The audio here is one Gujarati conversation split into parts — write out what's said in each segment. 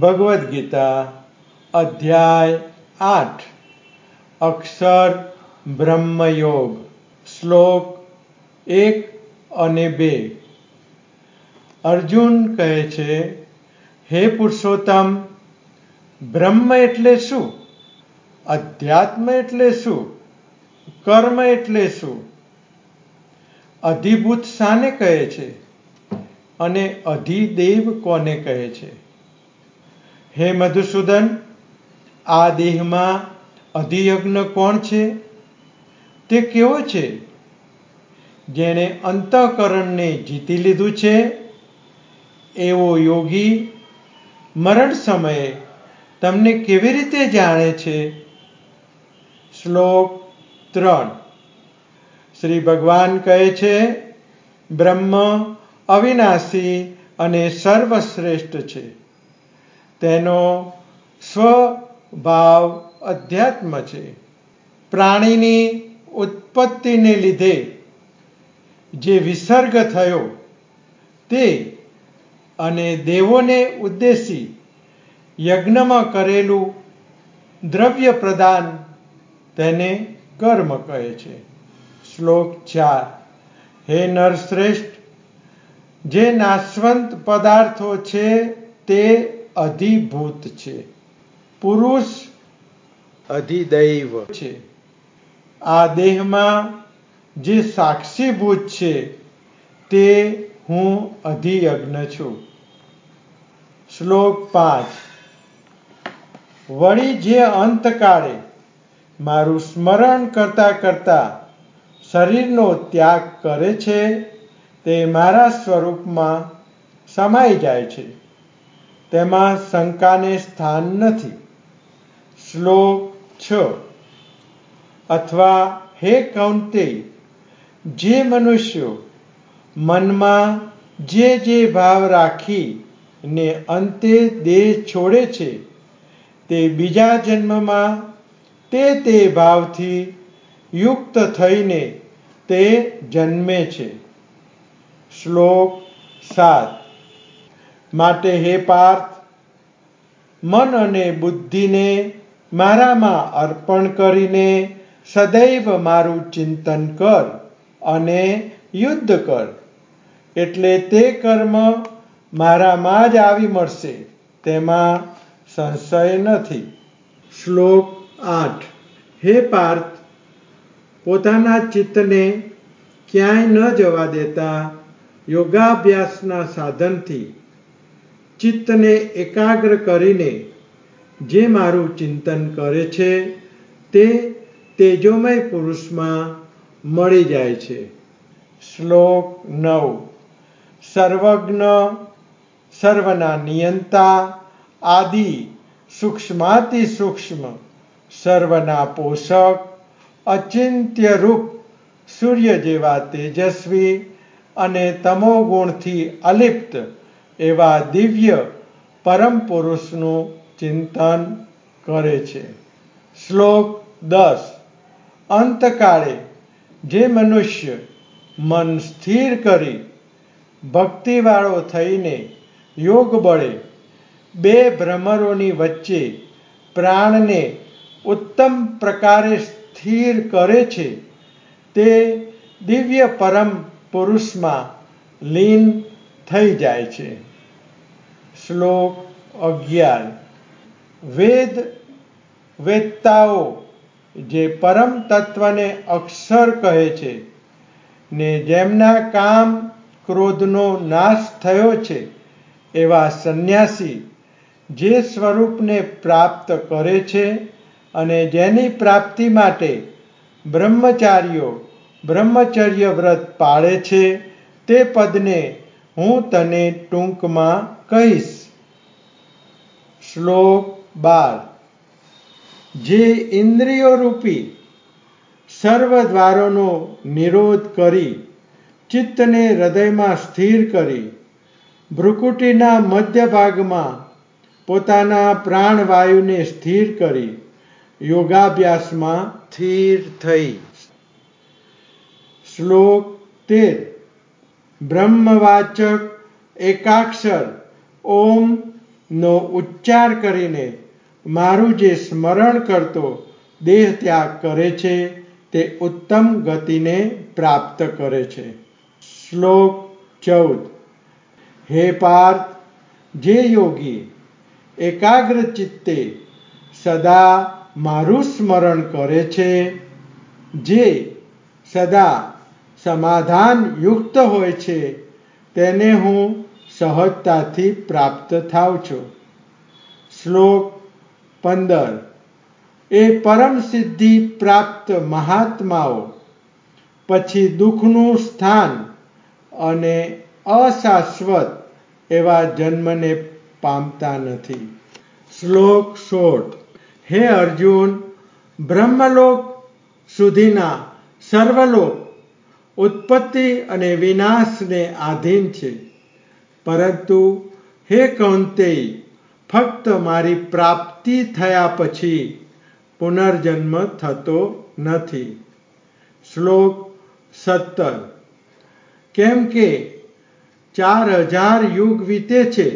ભગવદ્ ગીતા અધ્યાય આઠ. અક્ષર બ્રહ્મયોગ, શ્લોક એક અને બે. અર્જુન કહે છે, હે પુરુષોત્તમ, બ્રહ્મ એટલે શું? અધ્યાત્મ એટલે શું? કર્મ એટલે શું? અધિભૂત શાને કહે છે, અને અધિદેવ કોને કહે છે? હે મધુસૂદન, આ દેહમાં અધિયજ્ઞ કોણ છે? તે કેવો છે? જેણે અંતઃકરણને જીતી લીધું છે, એવો યોગી મરણ સમયે તમને કેવી રીતે જાણે છે? શ્લોક ત્રણ. શ્રી ભગવાન કહે છે, બ્રહ્મ અવિનાશી અને સર્વશ્રેષ્ઠ છે. તેનો સ્વભાવ અધ્યાત્મ છે. પ્રાણીની ઉત્પત્તિને લીધે જે વિસર્ગ થયો તે અને દેવોને ઉદ્દેશી યજ્ઞમાં કરેલું દ્રવ્ય પ્રદાન તેને કર્મ કહે છે. શ્લોક ચાર. હે નરશ્રેષ્ઠ, જે નાશવંત પદાર્થો છે તે અધિભૂત છે. પુરુષ અધિદૈવ છે. આ દેહમાં જે સાક્ષીભૂત છે, તે હું અધિયજ્ઞ છું. શ્લોક પાંચ. વળી જે અંતકાળે મારું સ્મરણ કરતા કરતા શરીરનો ત્યાગ કરે છે, તે મારા સ્વરૂપમાં સમાઈ જાય છે. તેમાં શંકાને સ્થાન નથી. શ્લોક છ. અથવા હે કૌંતે જે મનુષ્યો મનમાં જે જે ભાવ રાખી ને અંતે દેહ છોડે છે, તે બીજા જન્મમાં તે તે ભાવથી યુક્ત થઈને તે જન્મે છે. શ્લોક સાત. માટે હે પાર્થ, મન અને બુદ્ધિને મારામાં અર્પણ કરીને સદૈવ મારું ચિંતન કર અને યુદ્ધ કર. એટલે તે કર્મ મારામાં જ આવી મળશે, તેમાં સંશય નથી. શ્લોક આઠ. હે પાર્થ, પોતાના ચિત્તને ક્યાંય ન જવા દેતા યોગાભ્યાસના સાધનથી ચિત્તને એકાગ્ર કરીને જે મારું ચિંતન કરે છે, તે તેજોમય પુરુષમાં મળી જાય છે. શ્લોક નવ. સર્વજ્ઞ, સર્વના નિયંતા, આદિ, સૂક્ષ્માતિ સૂક્ષ્મ, સર્વના પોષક, અચિંત્ય રૂપ, સૂર્ય જેવા તેજસ્વી અને તમોગુણથી અલિપ્ત એવા દિવ્ય પરમ પુરુષનું ચિંતન કરે છે. શ્લોક દસ. અંતકાળે જે મનુષ્ય મન સ્થિર કરી ભક્તિવાળો થઈને યોગ બળે બે ભ્રમરોની વચ્ચે પ્રાણને ઉત્તમ પ્રકારે સ્થિર કરે છે, તે દિવ્ય પરમ પુરુષમાં લીન થઈ જાય છે. શ્લોક અગિયાર. વેદ વેદતાઓ જે પરમ તત્વને અક્ષર કહે છે ને જેમના કામ ક્રોધનો નાશ થયો છે, એવા સંન્યાસી જે સ્વરૂપને પ્રાપ્ત કરે છે અને જેની પ્રાપ્તિ માટે બ્રહ્મચારીઓ બ્રહ્મચર્ય વ્રત પાળે છે, તે પદને હું તને ટૂંકમાં કહીશ. શ્લોક બાર. જે ઇન્દ્રિયો રૂપી સર્વ દ્વારોનો નિરોધ કરી, ચિત્તને હૃદયમાં સ્થિર કરી, ભ્રુકુટીના મધ્ય ભાગમાં પોતાના પ્રાણવાયુને સ્થિર કરી, યોગાભ્યાસમાં સ્થિર થઈ. શ્લોક તેર. બ્રહ્મવાચક એકાક્ષર. ઓમ નો ઉચ્ચાર કરીને મારું જે સ્મરણ કરતો દેહ ત્યાગ કરે છે, તે ઉત્તમ ગતિને પ્રાપ્ત કરે છે. શ્લોક ચૌદ. હે પાર્થ, જે યોગી, એકાગ્ર ચિત્તે સદા મારું સ્મરણ કરે છે, જે સદા સમાધાન યુક્ત હોય છે, તેને હું સહજતાથી પ્રાપ્ત થાવ છું. શ્લોક પંદર. એ પરમ સિદ્ધિ પ્રાપ્ત મહાત્માઓ, પછી દુઃખનું સ્થાન અને અશાશ્વત એવા જન્મને પામતા નથી. શ્લોક સોળ. હે અર્જુન, બ્રહ્મલોક સુધીના સર્વલોક ઉત્પત્તિ અને વિનાશને આધીન છે. પરંતુ હે કૌંતેય, ફક્ત મારી પ્રાપ્તિ થયા પછી પુનર્જન્મ થતો નથી. શ્લોક સત્તર. કેમ કે ચાર હજાર યુગ વીતે છે,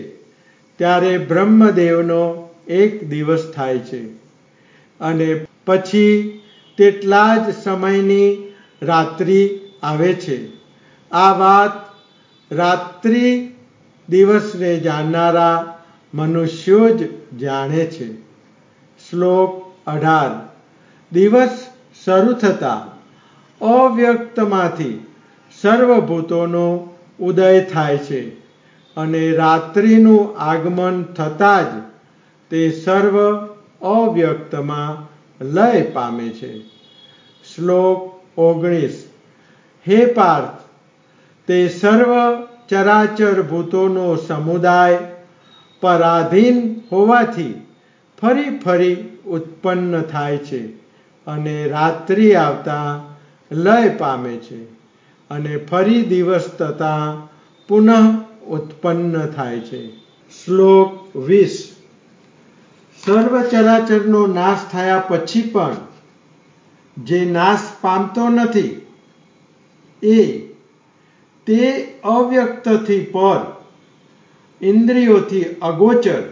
ત્યારે બ્રહ્મદેવનો એક દિવસ થાય છે. અને પછી તેટલા જ સમયની રાત્રિ આવે છે. આ વાત રાત્રિ દિવસને જાણનારા મનુષ્યો જ જાણે છે. શ્લોક અઢાર. દિવસ શરૂ થતાં અવ્યક્તમાંથી સર્વભૂતોનો ઉદય થાય છે અને રાત્રિનું આગમન થતાં જ તે સર્વ અવ્યક્તમાં લય પામે છે. શ્લોક ઓગણીસ. હે પાર્થ, તે સર્વ ચરાચર ભૂતોનો સમુદાય પરાધીન હોવાથી ફરી ફરી ઉત્પન્ન થાય છે અને રાત્રિ આવતા લય પામે છે અને ફરી દિવસ થતાં પુનઃ ઉત્પન્ન થાય છે. શ્લોક વીસ. સર્વ ચરાચરનો નાશ થયા પછી પણ જે નાશ પામતો નથી એ તે અવ્યક્તથી પર, ઇન્દ્રિયોથી અગોચર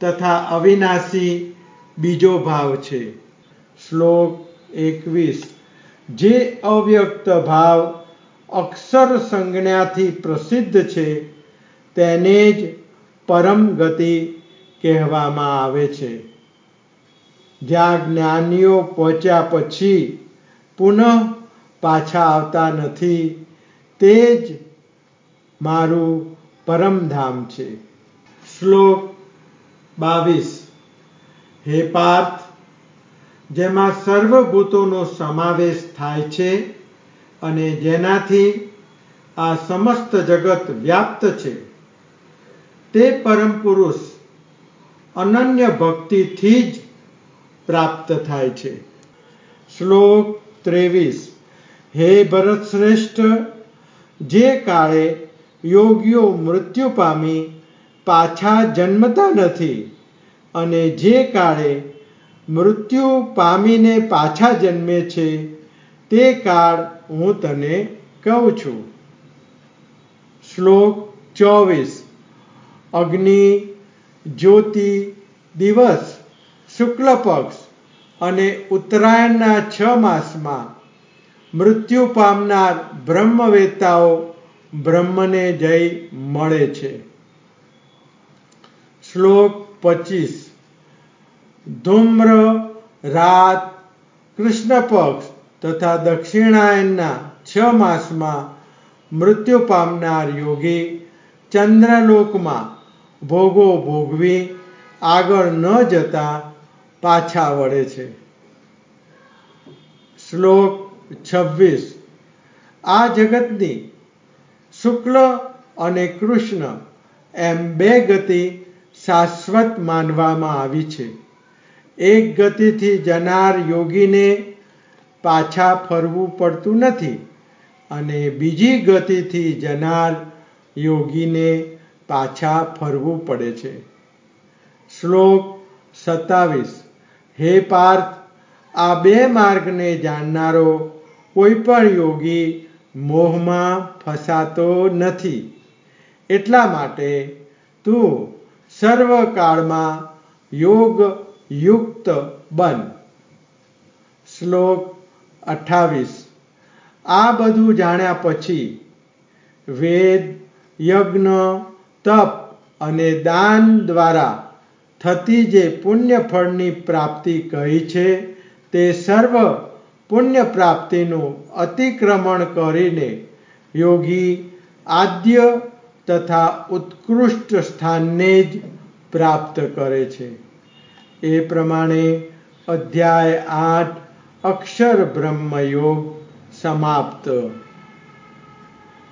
તથા અવિનાશી બીજો ભાવ છે. શ્લોક એકવીસ. જે અવ્યક્ત ભાવ અક્ષર સંજ્ઞાથી પ્રસિદ્ધ છે, તેને જ પરમ ગતિ કહેવામાં આવે છે. જ્યાં જ્ઞાનીઓ પહોંચ્યા પછી પુનઃ પાછા આવતા નથી. તે જ મારું પરમધામ છે. શ્લોક બાવીસ. હે પાર્થ, જેમાં સર્વભૂતોનો સમાવેશ થાય છે અને જેનાથી આ સમસ્ત જગત વ્યાપ્ત છે. તે પરમ પુરુષ અનન્ય ભક્તિથી જ પ્રાપ્ત થાય છે. શ્લોક ત્રેવીસ. હે ભરત શ્રેષ્ઠ, જે કાળે યોગીઓ મૃત્યુ પામી પાછા જન્મતા નથી અને જે કાળે મૃત્યુ પામીને પાછા જન્મે છે, તે કાળ હું તને કહું છું. શ્લોક ચોવીસ. અગ્નિ, જ્યોતિ, દિવસ શુક્લ પક્ષ અને ઉત્તરાયણના છ માસમાં મૃત્યુ પામનાર બ્રહ્મવેતાઓ બ્રહ્મને જઈ મળે છે. શ્લોક પચીસ. ધૂમ્ર રાત કૃષ્ણ પક્ષ તથા દક્ષિણાયનના છ માસમાં મૃત્યુ પામનાર યોગી ચંદ્રલોકમાં ભોગો ભોગવી આગળ ન જતા પાછા વળે છે. શ્લોક છવ્વીસ. આ જગતની શુક્લ અને કૃષ્ણ એમ બે ગતિ શાશ્વત માનવામાં આવી છે. એક ગતિથી જનાર યોગીને પાછા ફરવું પડતું નથી અને બીજી ગતિથી જનાર યોગીને પાછા ફરવું પડે છે. શ્લોક સત્તાવીસ. હે પાર્થ, આ બે માર્ગને જાણનારો કોઈ પણ યોગી મોહમાં ફસાતો નથી. એટલા માટે તું સર્વકાળમાં યોગ યુક્ત બન. શ્લોક અઠ્ઠાવીસ. આ બધું જાણ્યા પછી વેદ, યજ્ઞ, તપ અને દાન દ્વારા થતી જે પુણ્ય ફળની પ્રાપ્તિ કહી છે તે સર્વ પુણ્ય પ્રાપ્તિનું અતિક્રમણ કરીને યોગી આદ્ય તથા ઉત્કૃષ્ટ સ્થાનને જ પ્રાપ્ત કરે છે. એ પ્રમાણે અધ્યાય આઠ અક્ષર બ્રહ્મયોગ સમાપ્ત.